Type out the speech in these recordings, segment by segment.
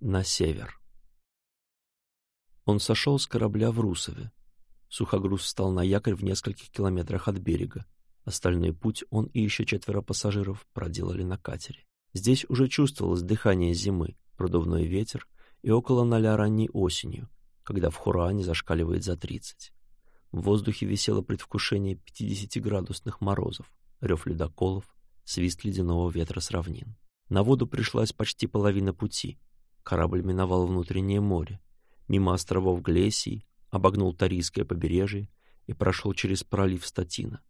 на север. Он сошел с корабля в Русове. Сухогруз встал на якорь в нескольких километрах от берега. Остальной путь он и еще четверо пассажиров проделали на катере. Здесь уже чувствовалось дыхание зимы, продувной ветер и около ноля ранней осенью, когда в Хуране зашкаливает за 30. В воздухе висело предвкушение пятидесятиградусных морозов, рев ледоколов, свист ледяного ветра с равнин. На воду пришлась почти половина пути, Корабль миновал внутреннее море, мимо островов Глесии, обогнул Тарийское побережье и прошел через пролив Статина.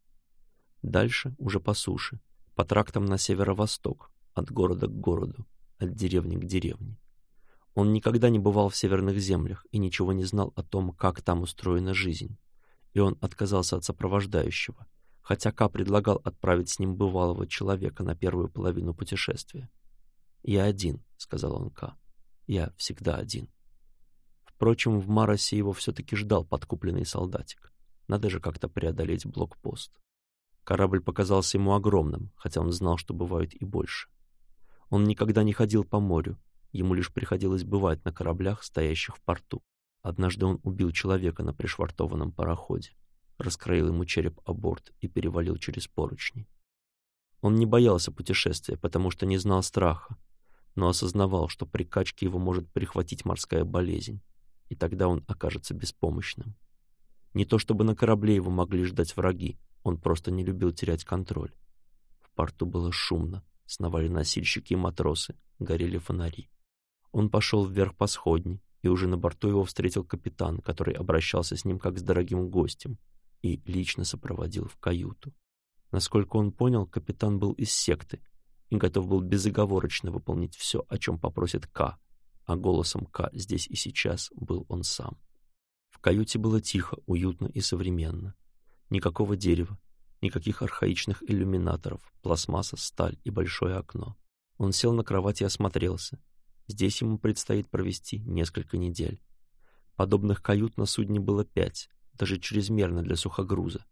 Дальше, уже по суше, по трактам на северо-восток, от города к городу, от деревни к деревне. Он никогда не бывал в северных землях и ничего не знал о том, как там устроена жизнь, и он отказался от сопровождающего, хотя Ка предлагал отправить с ним бывалого человека на первую половину путешествия. «Я один», — сказал он Ка. Я всегда один. Впрочем, в Маросе его все-таки ждал подкупленный солдатик. Надо же как-то преодолеть блокпост. Корабль показался ему огромным, хотя он знал, что бывают и больше. Он никогда не ходил по морю, ему лишь приходилось бывать на кораблях, стоящих в порту. Однажды он убил человека на пришвартованном пароходе, раскроил ему череп о борт и перевалил через поручни. Он не боялся путешествия, потому что не знал страха, но осознавал, что при качке его может прихватить морская болезнь, и тогда он окажется беспомощным. Не то чтобы на корабле его могли ждать враги, он просто не любил терять контроль. В порту было шумно, сновали носильщики и матросы, горели фонари. Он пошел вверх по сходни и уже на борту его встретил капитан, который обращался с ним как с дорогим гостем и лично сопроводил в каюту. Насколько он понял, капитан был из секты, и готов был безоговорочно выполнить все, о чем попросит К, а голосом К здесь и сейчас был он сам. В каюте было тихо, уютно и современно. Никакого дерева, никаких архаичных иллюминаторов, пластмасса, сталь и большое окно. Он сел на кровать и осмотрелся. Здесь ему предстоит провести несколько недель. Подобных кают на судне было пять, даже чрезмерно для сухогруза.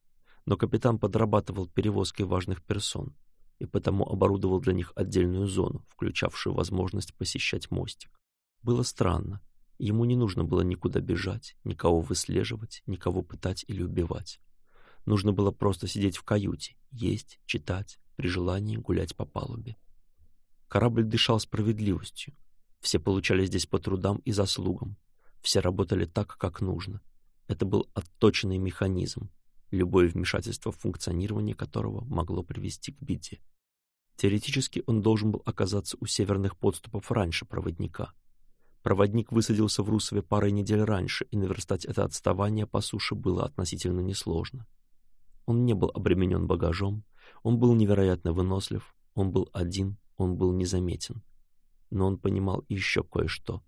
Но капитан подрабатывал перевозкой важных персон — и потому оборудовал для них отдельную зону, включавшую возможность посещать мостик. Было странно. Ему не нужно было никуда бежать, никого выслеживать, никого пытать или убивать. Нужно было просто сидеть в каюте, есть, читать, при желании гулять по палубе. Корабль дышал справедливостью. Все получали здесь по трудам и заслугам. Все работали так, как нужно. Это был отточенный механизм, Любое вмешательство в функционирование которого могло привести к беде. Теоретически он должен был оказаться у северных подступов раньше проводника. Проводник высадился в Русове парой недель раньше, и наверстать это отставание по суше было относительно несложно. Он не был обременен багажом, он был невероятно вынослив, он был один, он был незаметен. Но он понимал еще кое-что.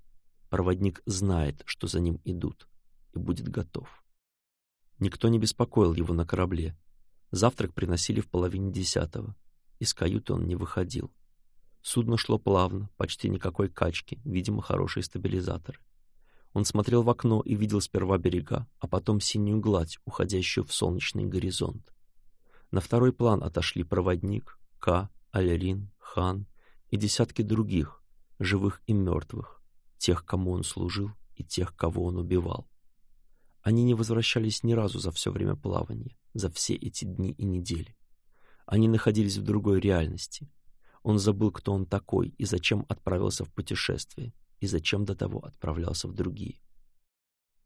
Проводник знает, что за ним идут, и будет готов. Никто не беспокоил его на корабле. Завтрак приносили в половине десятого. Из каюты он не выходил. Судно шло плавно, почти никакой качки, видимо, хорошие стабилизаторы. Он смотрел в окно и видел сперва берега, а потом синюю гладь, уходящую в солнечный горизонт. На второй план отошли проводник, К, Алерин, Хан и десятки других, живых и мертвых, тех, кому он служил и тех, кого он убивал. Они не возвращались ни разу за все время плавания, за все эти дни и недели. Они находились в другой реальности. Он забыл, кто он такой и зачем отправился в путешествие, и зачем до того отправлялся в другие.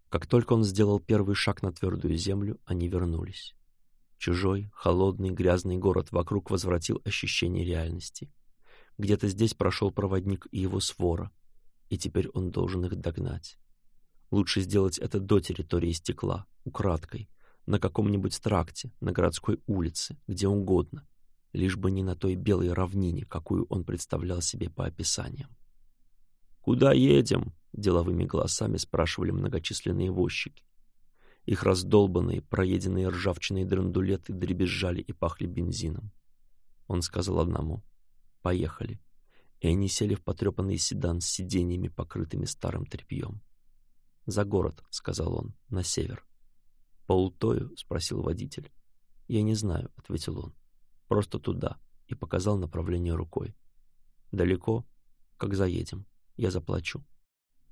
Как только он сделал первый шаг на твердую землю, они вернулись. Чужой, холодный, грязный город вокруг возвратил ощущение реальности. Где-то здесь прошел проводник и его свора, и теперь он должен их догнать. Лучше сделать это до территории стекла, украдкой, на каком-нибудь тракте, на городской улице, где угодно, лишь бы не на той белой равнине, какую он представлял себе по описаниям. «Куда едем?» — деловыми голосами спрашивали многочисленные возчики. Их раздолбанные, проеденные ржавчиной драндулеты дребезжали и пахли бензином. Он сказал одному «Поехали», и они сели в потрепанный седан с сиденьями, покрытыми старым тряпьем. «За город», — сказал он, — «на север». «По Ултою?» — спросил водитель. «Я не знаю», — ответил он. «Просто туда» и показал направление рукой. «Далеко? Как заедем? Я заплачу».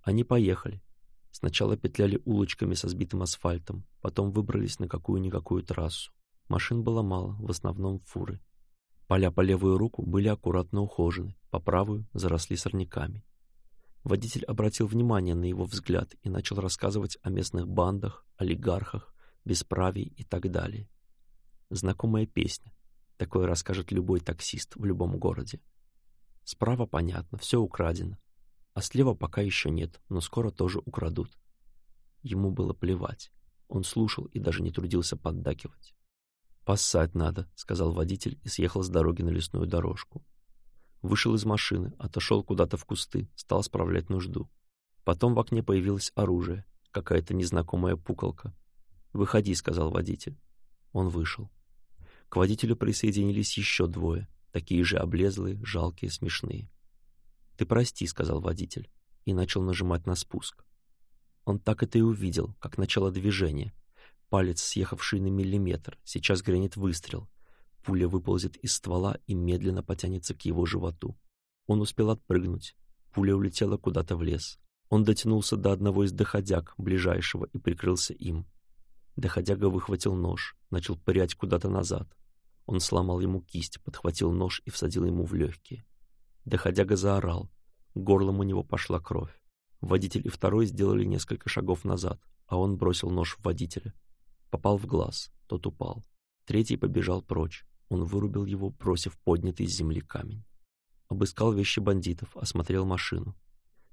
Они поехали. Сначала петляли улочками со сбитым асфальтом, потом выбрались на какую-никакую трассу. Машин было мало, в основном фуры. Поля по левую руку были аккуратно ухожены, по правую заросли сорняками. Водитель обратил внимание на его взгляд и начал рассказывать о местных бандах, олигархах, бесправии и так далее. Знакомая песня. Такое расскажет любой таксист в любом городе. Справа понятно, все украдено. А слева пока еще нет, но скоро тоже украдут. Ему было плевать. Он слушал и даже не трудился поддакивать. «Поссать надо», — сказал водитель и съехал с дороги на лесную дорожку вышел из машины, отошел куда-то в кусты, стал справлять нужду. Потом в окне появилось оружие, какая-то незнакомая пукалка. «Выходи», — сказал водитель. Он вышел. К водителю присоединились еще двое, такие же облезлые, жалкие, смешные. «Ты прости», — сказал водитель, и начал нажимать на спуск. Он так это и увидел, как начало движения. Палец, съехавший на миллиметр, сейчас грянет выстрел, Пуля выползет из ствола и медленно потянется к его животу. Он успел отпрыгнуть. Пуля улетела куда-то в лес. Он дотянулся до одного из доходяг, ближайшего, и прикрылся им. Доходяга выхватил нож, начал пырять куда-то назад. Он сломал ему кисть, подхватил нож и всадил ему в легкие. Доходяга заорал. Горлом у него пошла кровь. Водитель и второй сделали несколько шагов назад, а он бросил нож в водителя. Попал в глаз, тот упал. Третий побежал прочь. Он вырубил его, бросив поднятый с земли камень. Обыскал вещи бандитов, осмотрел машину.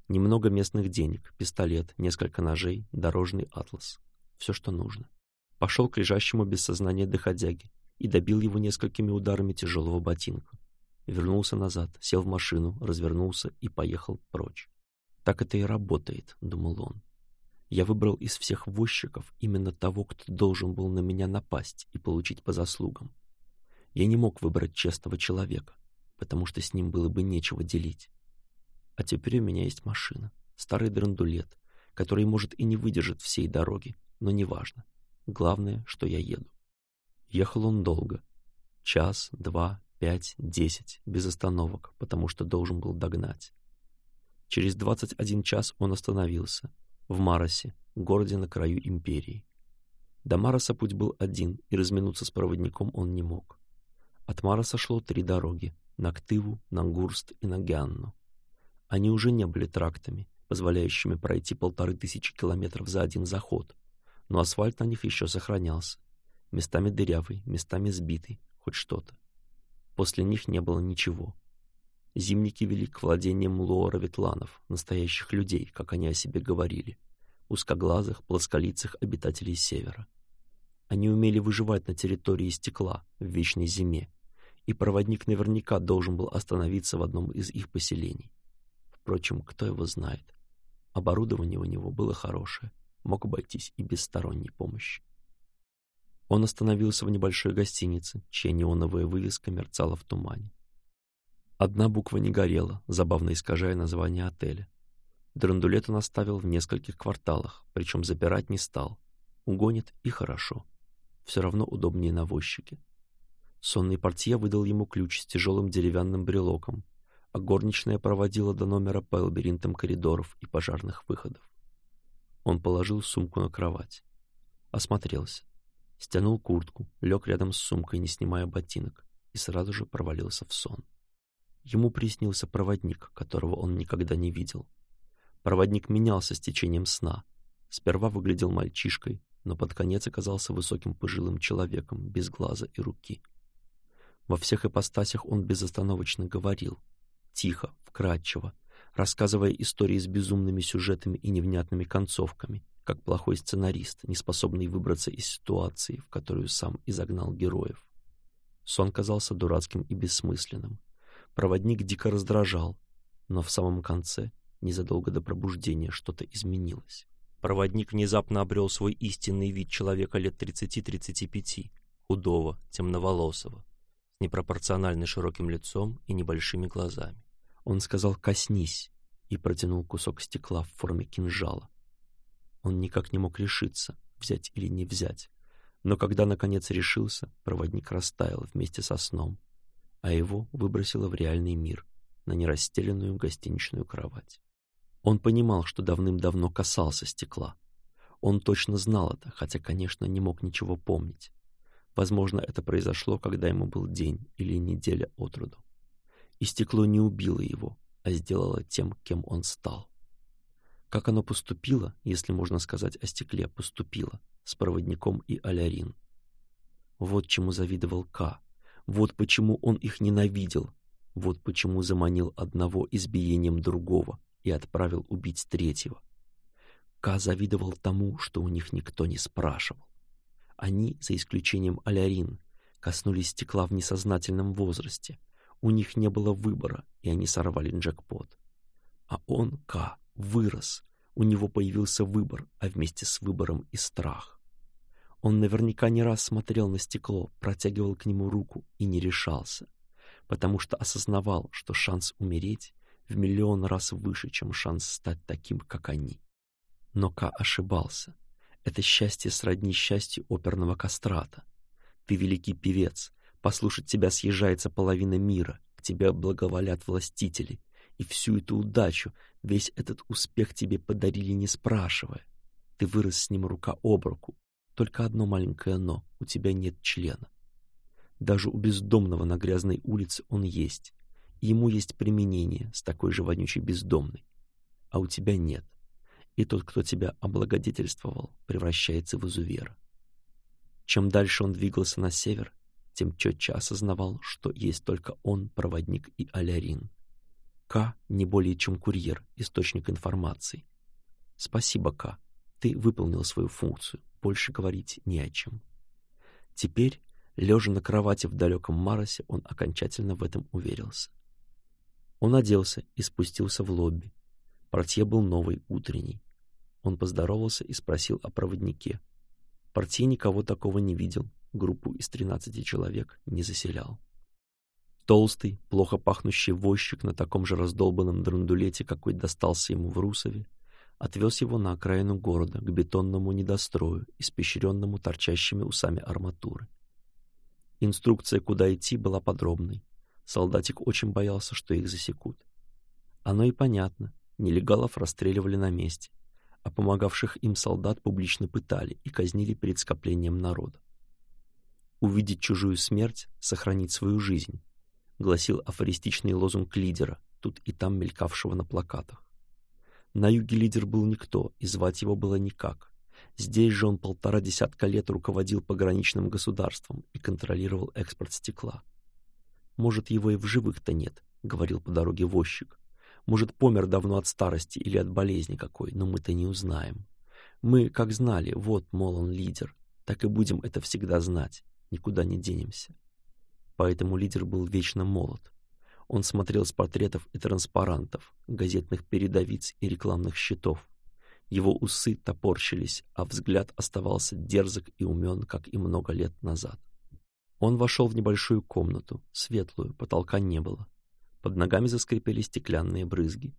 Немного местных денег, пистолет, несколько ножей, дорожный атлас. Все, что нужно. Пошел к лежащему без сознания доходяги и добил его несколькими ударами тяжелого ботинка. Вернулся назад, сел в машину, развернулся и поехал прочь. «Так это и работает», — думал он. «Я выбрал из всех возчиков именно того, кто должен был на меня напасть и получить по заслугам. Я не мог выбрать честного человека, потому что с ним было бы нечего делить. А теперь у меня есть машина, старый драндулет, который, может, и не выдержит всей дороги, но неважно. Главное, что я еду. Ехал он долго. Час, два, пять, десять, без остановок, потому что должен был догнать. Через 21 час он остановился, в Маросе, городе на краю империи. До Мароса путь был один, и разминуться с проводником он не мог. От сошло три дороги — на Ктыву, на Гурст и на Гянну. Они уже не были трактами, позволяющими пройти полторы тысячи километров за один заход, но асфальт на них еще сохранялся, местами дырявый, местами сбитый, хоть что-то. После них не было ничего. Зимники вели к владениям лоора-ветланов, настоящих людей, как они о себе говорили, узкоглазых, плосколицых обитателей Севера. Они умели выживать на территории стекла в вечной зиме, и проводник наверняка должен был остановиться в одном из их поселений. Впрочем, кто его знает. Оборудование у него было хорошее, мог обойтись и без сторонней помощи. Он остановился в небольшой гостинице, чья неоновая вывеска мерцала в тумане. Одна буква не горела, забавно искажая название отеля. Драндулет он оставил в нескольких кварталах, причем запирать не стал. Угонит и хорошо. Все равно удобнее навозчики. Сонный портье выдал ему ключ с тяжелым деревянным брелоком, а горничная проводила до номера по лабиринтам коридоров и пожарных выходов. Он положил сумку на кровать. Осмотрелся. Стянул куртку, лег рядом с сумкой, не снимая ботинок, и сразу же провалился в сон. Ему приснился проводник, которого он никогда не видел. Проводник менялся с течением сна. Сперва выглядел мальчишкой, но под конец оказался высоким пожилым человеком без глаза и руки — во всех ипостасях он безостановочно говорил, тихо, вкрадчиво, рассказывая истории с безумными сюжетами и невнятными концовками, как плохой сценарист, не способный выбраться из ситуации, в которую сам изогнал героев. Сон казался дурацким и бессмысленным. Проводник дико раздражал, но в самом конце, незадолго до пробуждения, что-то изменилось. Проводник внезапно обрел свой истинный вид человека лет 30-35, худого, темноволосого, непропорционально широким лицом и небольшими глазами. Он сказал «коснись» и протянул кусок стекла в форме кинжала. Он никак не мог решиться, взять или не взять. Но когда, наконец, решился, проводник растаял вместе со сном, а его выбросило в реальный мир, на нерастеленную гостиничную кровать. Он понимал, что давным-давно касался стекла. Он точно знал это, хотя, конечно, не мог ничего помнить. Возможно, это произошло, когда ему был день или неделя от роду. И стекло не убило его, а сделало тем, кем он стал. Как оно поступило, если можно сказать о стекле, поступило с проводником и Алярин. Вот чему завидовал К. Вот почему он их ненавидел. Вот почему заманил одного избиением другого и отправил убить третьего. К завидовал тому, что у них никто не спрашивал. Они, за исключением Алярин, коснулись стекла в несознательном возрасте. У них не было выбора, и они сорвали джекпот. А он, К, вырос. У него появился выбор, а вместе с выбором и страх. Он наверняка не раз смотрел на стекло, протягивал к нему руку и не решался, потому что осознавал, что шанс умереть в миллион раз выше, чем шанс стать таким, как они. Но Ка ошибался — это счастье сродни счастью оперного кастрата. Ты великий певец, послушать тебя съезжается половина мира, к тебе благоволят властители, и всю эту удачу, весь этот успех тебе подарили, не спрашивая. Ты вырос с ним рука об руку. Только одно маленькое «но» — у тебя нет члена. Даже у бездомного на грязной улице он есть. И ему есть применение с такой же вонючей бездомной. А у тебя нет и тот, кто тебя облагодетельствовал, превращается в изувера. Чем дальше он двигался на север, тем четче осознавал, что есть только он, проводник и алярин. К не более чем курьер, источник информации. Спасибо, К. Ты выполнил свою функцию, больше говорить не о чем. Теперь, лежа на кровати в далеком Маросе, он окончательно в этом уверился. Он оделся и спустился в лобби. Портье был новый, утренний. Он поздоровался и спросил о проводнике. Партий никого такого не видел, группу из тринадцати человек не заселял. Толстый, плохо пахнущий возчик на таком же раздолбанном драндулете, какой достался ему в Русове, отвез его на окраину города, к бетонному недострою, испещренному торчащими усами арматуры. Инструкция, куда идти, была подробной. Солдатик очень боялся, что их засекут. Оно и понятно, нелегалов расстреливали на месте, а помогавших им солдат публично пытали и казнили перед скоплением народа. «Увидеть чужую смерть, сохранить свою жизнь», гласил афористичный лозунг лидера, тут и там мелькавшего на плакатах. На юге лидер был никто, и звать его было никак. Здесь же он полтора десятка лет руководил пограничным государством и контролировал экспорт стекла. «Может, его и в живых-то нет», — говорил по дороге возчик, может, помер давно от старости или от болезни какой, но мы-то не узнаем. Мы, как знали, вот, мол, он лидер, так и будем это всегда знать, никуда не денемся. Поэтому лидер был вечно молод. Он смотрел с портретов и транспарантов, газетных передовиц и рекламных щитов. Его усы топорщились, а взгляд оставался дерзок и умен, как и много лет назад. Он вошел в небольшую комнату, светлую, потолка не было. Под ногами заскрипели стеклянные брызги.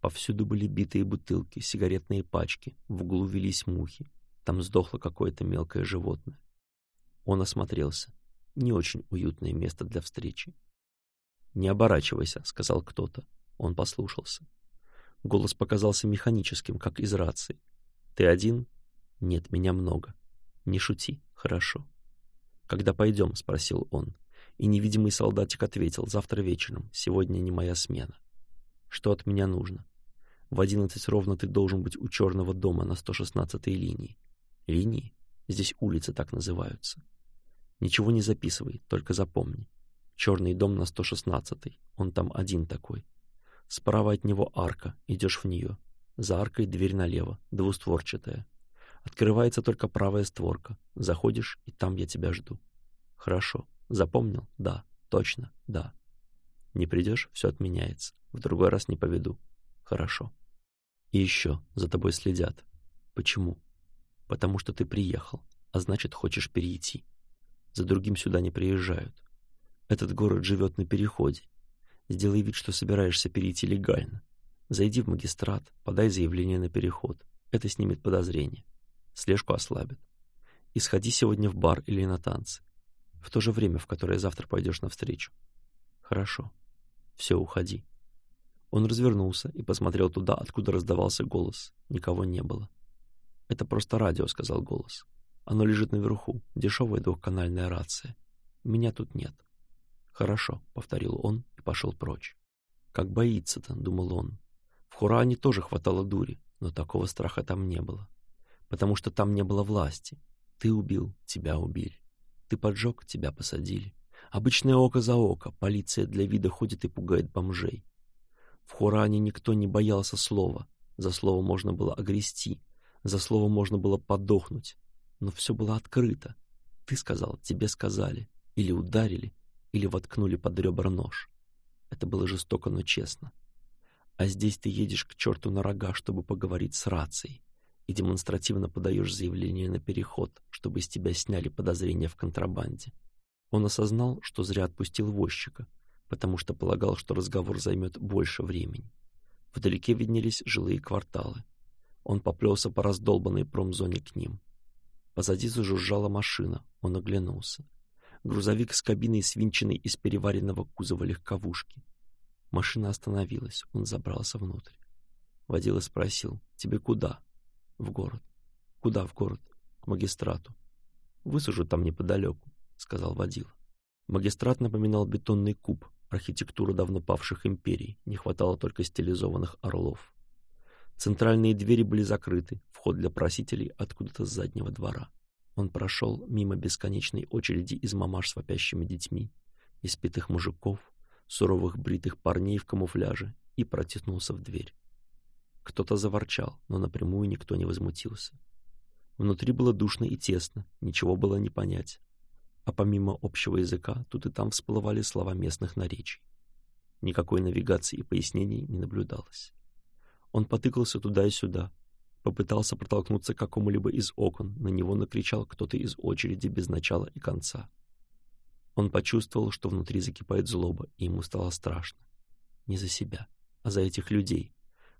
Повсюду были битые бутылки, сигаретные пачки, в углу велись мухи. Там сдохло какое-то мелкое животное. Он осмотрелся. Не очень уютное место для встречи. «Не оборачивайся», — сказал кто-то. Он послушался. Голос показался механическим, как из рации. «Ты один?» «Нет, меня много. Не шути, хорошо». «Когда пойдем?» — спросил он и невидимый солдатик ответил «Завтра вечером, сегодня не моя смена». «Что от меня нужно?» «В одиннадцать ровно ты должен быть у черного дома на сто шестнадцатой линии». «Линии? Здесь улицы так называются». «Ничего не записывай, только запомни. Черный дом на 116-й, он там один такой. Справа от него арка, идешь в нее. За аркой дверь налево, двустворчатая. Открывается только правая створка. Заходишь, и там я тебя жду». «Хорошо», Запомнил? Да. Точно? Да. Не придешь, все отменяется. В другой раз не поведу. Хорошо. И еще, за тобой следят. Почему? Потому что ты приехал, а значит, хочешь перейти. За другим сюда не приезжают. Этот город живет на переходе. Сделай вид, что собираешься перейти легально. Зайди в магистрат, подай заявление на переход. Это снимет подозрение. Слежку ослабит. И сходи сегодня в бар или на танцы в то же время, в которое завтра пойдешь навстречу. Хорошо. Все, уходи. Он развернулся и посмотрел туда, откуда раздавался голос. Никого не было. «Это просто радио», — сказал голос. «Оно лежит наверху, дешевая двухканальная рация. Меня тут нет». «Хорошо», — повторил он и пошел прочь. «Как боится-то», — думал он. В Хуране тоже хватало дури, но такого страха там не было. Потому что там не было власти. Ты убил, тебя убили. Ты поджег, тебя посадили. Обычное око за око, полиция для вида ходит и пугает бомжей. В Хуране никто не боялся слова. За слово можно было огрести, за слово можно было подохнуть. Но все было открыто. Ты сказал, тебе сказали. Или ударили, или воткнули под ребра нож. Это было жестоко, но честно. А здесь ты едешь к черту на рога, чтобы поговорить с рацией и демонстративно подаешь заявление на переход, чтобы с тебя сняли подозрения в контрабанде. Он осознал, что зря отпустил возчика, потому что полагал, что разговор займет больше времени. Вдалеке виднелись жилые кварталы. Он поплелся по раздолбанной промзоне к ним. Позади зажужжала машина, он оглянулся. Грузовик с кабиной, свинченной из переваренного кузова легковушки. Машина остановилась, он забрался внутрь. Водила спросил, «Тебе куда?» «В город». «Куда в город?» «К магистрату». «Высажу там неподалеку», — сказал водила. Магистрат напоминал бетонный куб, архитектуру давно павших империй, не хватало только стилизованных орлов. Центральные двери были закрыты, вход для просителей откуда-то с заднего двора. Он прошел мимо бесконечной очереди из мамаш с вопящими детьми, испитых мужиков, суровых бритых парней в камуфляже и протиснулся в дверь. Кто-то заворчал, но напрямую никто не возмутился. Внутри было душно и тесно, ничего было не понять. А помимо общего языка, тут и там всплывали слова местных наречий. Никакой навигации и пояснений не наблюдалось. Он потыкался туда и сюда, попытался протолкнуться к какому-либо из окон, на него накричал кто-то из очереди без начала и конца. Он почувствовал, что внутри закипает злоба, и ему стало страшно. Не за себя, а за этих людей,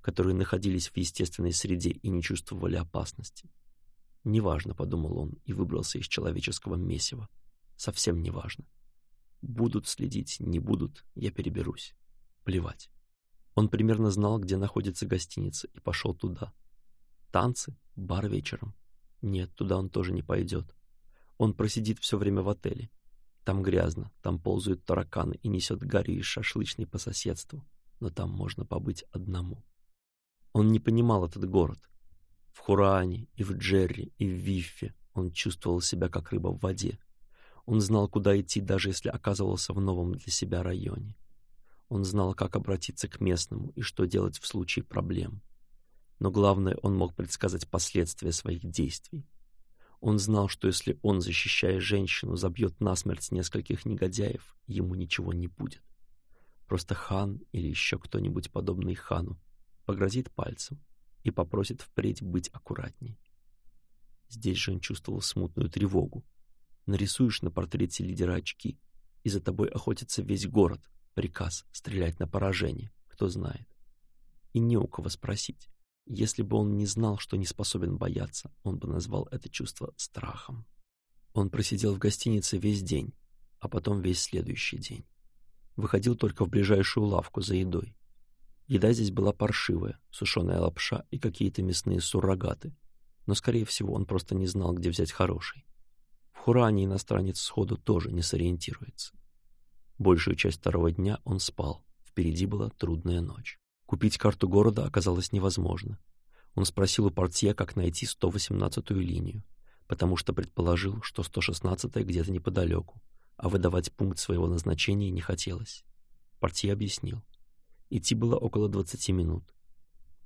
которые находились в естественной среде и не чувствовали опасности. Неважно, подумал он и выбрался из человеческого месива. Совсем неважно. Будут следить, не будут, я переберусь. Плевать. Он примерно знал, где находится гостиница, и пошел туда. Танцы, бар вечером. Нет, туда он тоже не пойдет. Он просидит все время в отеле. Там грязно, там ползают тараканы и несет гори из шашлычной по соседству. Но там можно побыть одному. Он не понимал этот город. В Хуране и в Джерри и в Виффе он чувствовал себя как рыба в воде. Он знал, куда идти, даже если оказывался в новом для себя районе. Он знал, как обратиться к местному и что делать в случае проблем. Но главное, он мог предсказать последствия своих действий. Он знал, что если он, защищая женщину, забьет насмерть нескольких негодяев, ему ничего не будет. Просто хан или еще кто-нибудь подобный хану погрозит пальцем и попросит впредь быть аккуратней. Здесь же он чувствовал смутную тревогу. Нарисуешь на портрете лидера очки, и за тобой охотится весь город. Приказ стрелять на поражение, кто знает. И не у кого спросить. Если бы он не знал, что не способен бояться, он бы назвал это чувство страхом. Он просидел в гостинице весь день, а потом весь следующий день. Выходил только в ближайшую лавку за едой. Еда здесь была паршивая, сушеная лапша и какие-то мясные суррогаты, но, скорее всего, он просто не знал, где взять хороший. В Хуране иностранец сходу тоже не сориентируется. Большую часть второго дня он спал, впереди была трудная ночь. Купить карту города оказалось невозможно. Он спросил у портье, как найти 118-ю линию, потому что предположил, что 116-я где-то неподалеку, а выдавать пункт своего назначения не хотелось. Портье объяснил — Идти было около 20 минут.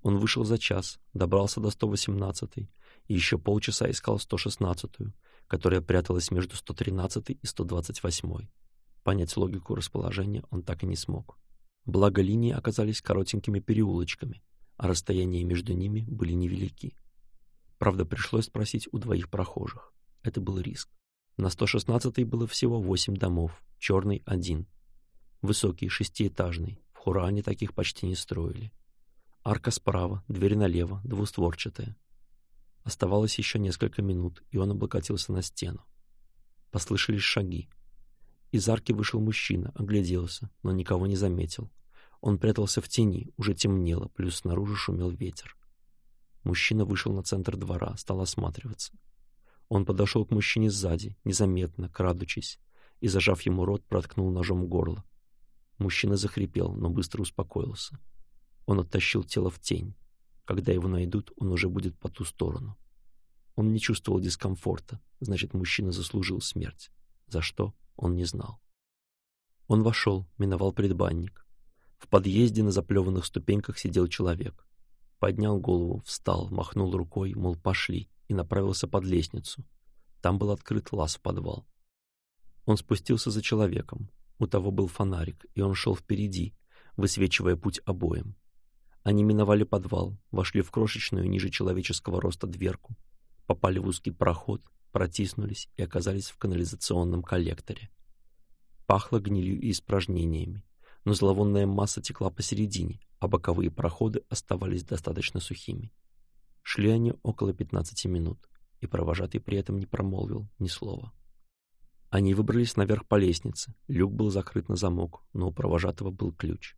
Он вышел за час, добрался до 118 и еще полчаса искал 116-ю, которая пряталась между 113 и 128. -й. Понять логику расположения он так и не смог. Благо линии оказались коротенькими переулочками, а расстояния между ними были невелики. Правда, пришлось спросить у двоих прохожих. Это был риск. На 116-й было всего 8 домов, черный — один. Высокий, шестиэтажный, в Хуране таких почти не строили. Арка справа, дверь налево, двустворчатая. Оставалось еще несколько минут, и он облокотился на стену. Послышались шаги. Из арки вышел мужчина, огляделся, но никого не заметил. Он прятался в тени, уже темнело, плюс снаружи шумел ветер. Мужчина вышел на центр двора, стал осматриваться. Он подошел к мужчине сзади, незаметно, крадучись, и, зажав ему рот, проткнул ножом горло. Мужчина захрипел, но быстро успокоился. Он оттащил тело в тень. Когда его найдут, он уже будет по ту сторону. Он не чувствовал дискомфорта, значит, мужчина заслужил смерть. За что, он не знал. Он вошел, миновал предбанник. В подъезде на заплеванных ступеньках сидел человек. Поднял голову, встал, махнул рукой, мол, пошли, и направился под лестницу. Там был открыт лаз в подвал. Он спустился за человеком, у того был фонарик, и он шел впереди, высвечивая путь обоим. Они миновали подвал, вошли в крошечную ниже человеческого роста дверку, попали в узкий проход, протиснулись и оказались в канализационном коллекторе. Пахло гнилью и испражнениями, но зловонная масса текла посередине, а боковые проходы оставались достаточно сухими. Шли они около 15 минут, и провожатый при этом не промолвил ни слова. Они выбрались наверх по лестнице. Люк был закрыт на замок, но у провожатого был ключ.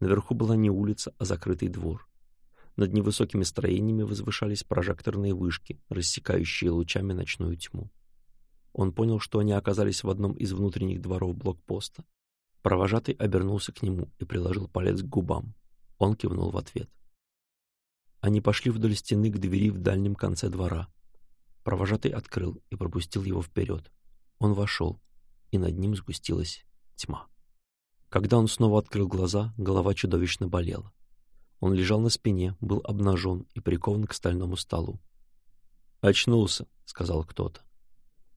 Наверху была не улица, а закрытый двор. Над невысокими строениями возвышались прожекторные вышки, рассекающие лучами ночную тьму. Он понял, что они оказались в одном из внутренних дворов блокпоста. Провожатый обернулся к нему и приложил палец к губам. Он кивнул в ответ. Они пошли вдоль стены к двери в дальнем конце двора. Провожатый открыл и пропустил его вперед. Он вошел, и над ним сгустилась тьма. Когда он снова открыл глаза, голова чудовищно болела. Он лежал на спине, был обнажен и прикован к стальному столу. «Очнулся», — сказал кто-то.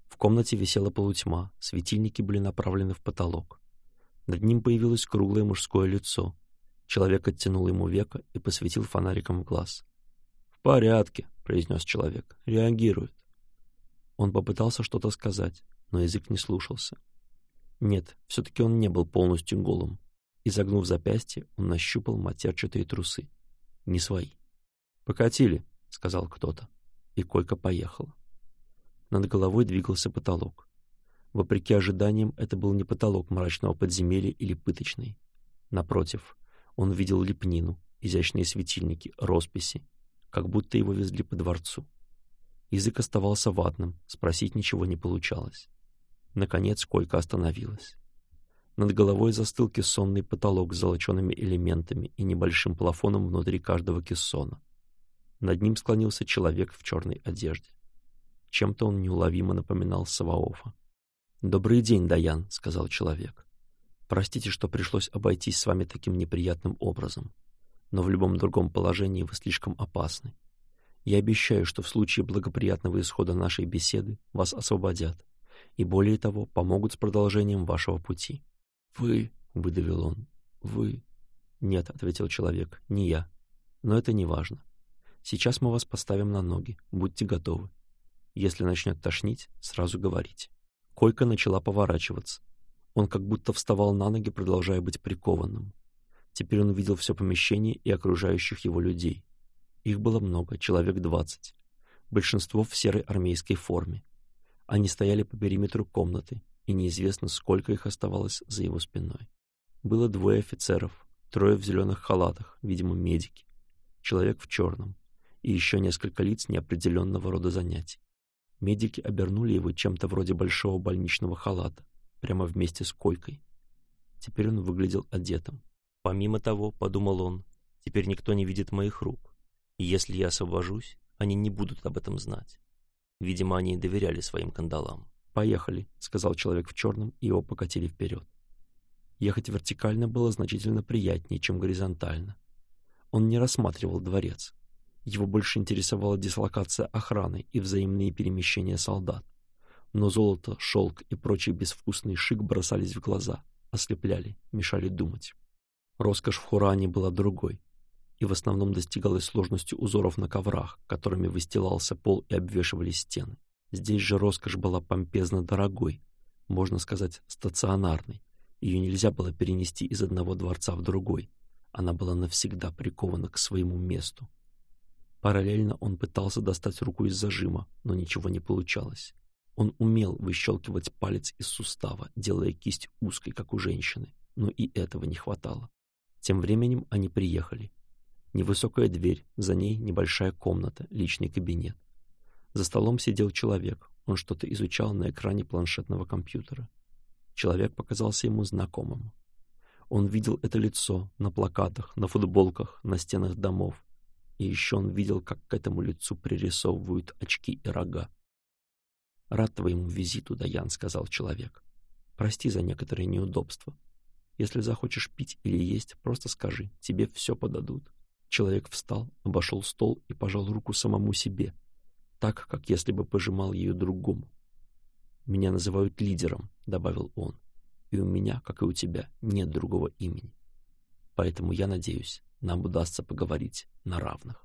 В комнате висела полутьма, светильники были направлены в потолок. Над ним появилось круглое мужское лицо. Человек оттянул ему века и посветил фонариком в глаз. «В порядке», — произнес человек, — «реагирует». Он попытался что-то сказать, но язык не слушался. Нет, все-таки он не был полностью голым. Изогнув запястье, он нащупал матерчатые трусы. Не свои. «Покатили», — сказал кто-то. И Колька поехала. Над головой двигался потолок. Вопреки ожиданиям, это был не потолок мрачного подземелья или пыточный. Напротив, он видел лепнину, изящные светильники, росписи, как будто его везли по дворцу. Язык оставался ватным, спросить ничего не получалось. Наконец койка остановилась. Над головой застыл кессонный потолок с золочеными элементами и небольшим плафоном внутри каждого кессона. Над ним склонился человек в черной одежде. Чем-то он неуловимо напоминал Саваофа. «Добрый день, Даян», — сказал человек. «Простите, что пришлось обойтись с вами таким неприятным образом, но в любом другом положении вы слишком опасны. Я обещаю, что в случае благоприятного исхода нашей беседы вас освободят и более того помогут с продолжением вашего пути. «Вы», — выдавил он, — «вы». «Нет», — ответил человек, — «не я. Но это не важно. Сейчас мы вас поставим на ноги, будьте готовы. Если начнет тошнить, сразу говорите». Койка начала поворачиваться. Он как будто вставал на ноги, продолжая быть прикованным. Теперь он видел все помещение и окружающих его людей. Их было много, человек двадцать. Большинство в серой армейской форме. Они стояли по периметру комнаты, и неизвестно, сколько их оставалось за его спиной. Было двое офицеров, трое в зеленых халатах, видимо, медики, человек в черном, и еще несколько лиц неопределенного рода занятий. Медики обернули его чем-то вроде большого больничного халата, прямо вместе с койкой. Теперь он выглядел одетым. Помимо того, подумал он, теперь никто не видит моих рук, и если я освобожусь, они не будут об этом знать. Видимо, они доверяли своим кандалам. «Поехали», — сказал человек в черном, и его покатили вперед. Ехать вертикально было значительно приятнее, чем горизонтально. Он не рассматривал дворец. Его больше интересовала дислокация охраны и взаимные перемещения солдат. Но золото, шелк и прочий безвкусный шик бросались в глаза, ослепляли, мешали думать. Роскошь в Хуране была другой, и в основном достигалось сложностью узоров на коврах, которыми выстилался пол и обвешивали стены. Здесь же роскошь была помпезно дорогой, можно сказать, стационарной. Ее нельзя было перенести из одного дворца в другой. Она была навсегда прикована к своему месту. Параллельно он пытался достать руку из зажима, но ничего не получалось. Он умел выщелкивать палец из сустава, делая кисть узкой, как у женщины, но и этого не хватало. Тем временем они приехали, Невысокая дверь, за ней небольшая комната, личный кабинет. За столом сидел человек, он что-то изучал на экране планшетного компьютера. Человек показался ему знакомым. Он видел это лицо на плакатах, на футболках, на стенах домов. И еще он видел, как к этому лицу пририсовывают очки и рога. «Рад твоему визиту, Даян», — сказал человек. «Прости за некоторые неудобства. Если захочешь пить или есть, просто скажи, тебе все подадут. Человек встал, обошел стол и пожал руку самому себе, так, как если бы пожимал ее другому. «Меня называют лидером», — добавил он, — «и у меня, как и у тебя, нет другого имени. Поэтому я надеюсь, нам удастся поговорить на равных».